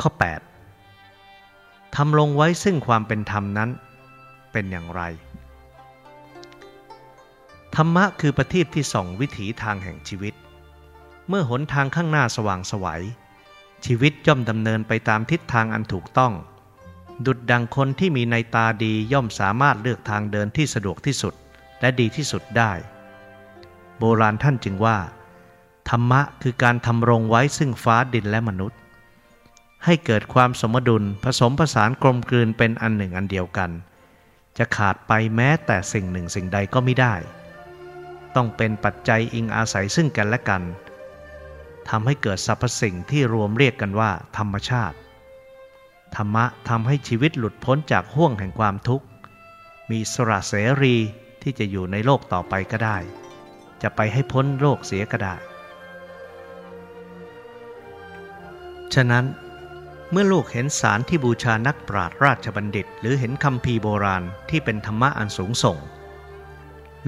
ข้อ 8 ทำลงไว้ซึ่งความเป็นธรรมนั้นเป็นอย่างไร ธรรมะคือประทีปที่ส่องวิถีทางแห่งชีวิต เมื่อหนทางข้างหน้าสว่างสวัย ชีวิตย่อมดำเนินไปตามทิศทางอันถูกต้อง ดุดดังคนที่มีในตาดีย่อมสามารถเลือกทางเดินที่สะดวกที่สุดและดีที่สุดได้ โบราณท่านจึงว่า ธรรมะคือการทำรงไว้ซึ่งฟ้าดินและมนุษย์ ให้เกิดความสมดุลผสมผสานกลมกลืนเป็นอันหนึ่งอันเดียวกัน จะขาดไปแม้แต่สิ่งหนึ่งสิ่งใดก็ไม่ได้ ต้องเป็นปัจจัยอิงอาศัยซึ่งกันและกันทำให้เกิดสรรพสิ่งที่รวมเรียกกันว่า ธรรมชาติ ธรรมะทำให้ชีวิตหลุดพ้นจากห่วงแห่งความทุกข์ มีสระเสรีที่จะอยู่ในโลกต่อไปก็ได้ จะไปให้พ้นโลกเสียก็ได้ ฉะนั้น เมื่อลูกเห็นสารที่บูชานักปราชญ์ราชบัณฑิต หรือเห็นคำพีโบราณที่เป็นธรรมะอันสูงส่ง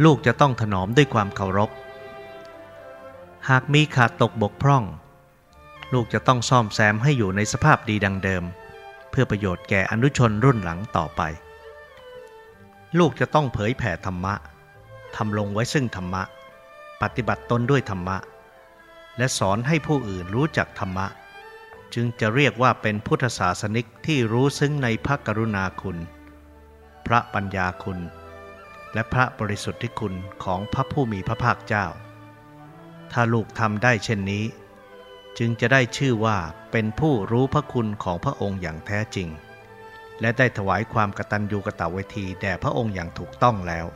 ลูกจะต้องถนอมด้วยความเคารพ หากมีขาดตกบกพร่อง ลูกจะต้องซ่อมแซมให้อยู่ในสภาพดีดังเดิม เพื่อประโยชน์แก่อนุชนรุ่นหลังต่อไป ลูกจะต้องเผยแผ่ธรรมะทำลงไว้ซึ่งธรรมะ ปฏิบัติตนด้วยธรรมะ และสอนให้ผู้อื่นรู้จักธรรมะ จึงจะเรียกว่าเป็นพุทธศาสนิกที่รู้ซึ้งในพระกรุณาคุณ พระปัญญาคุณ และพระบริสุทธิคุณของพระผู้มีพระภาคเจ้า ถ้าลูกทำได้เช่นนี้ จึงจะได้ชื่อว่าเป็นผู้รู้พระคุณของพระองค์อย่างแท้จริง และได้ถวายความกตัญญูกตเวทีแด่พระองค์อย่างถูกต้องแล้ว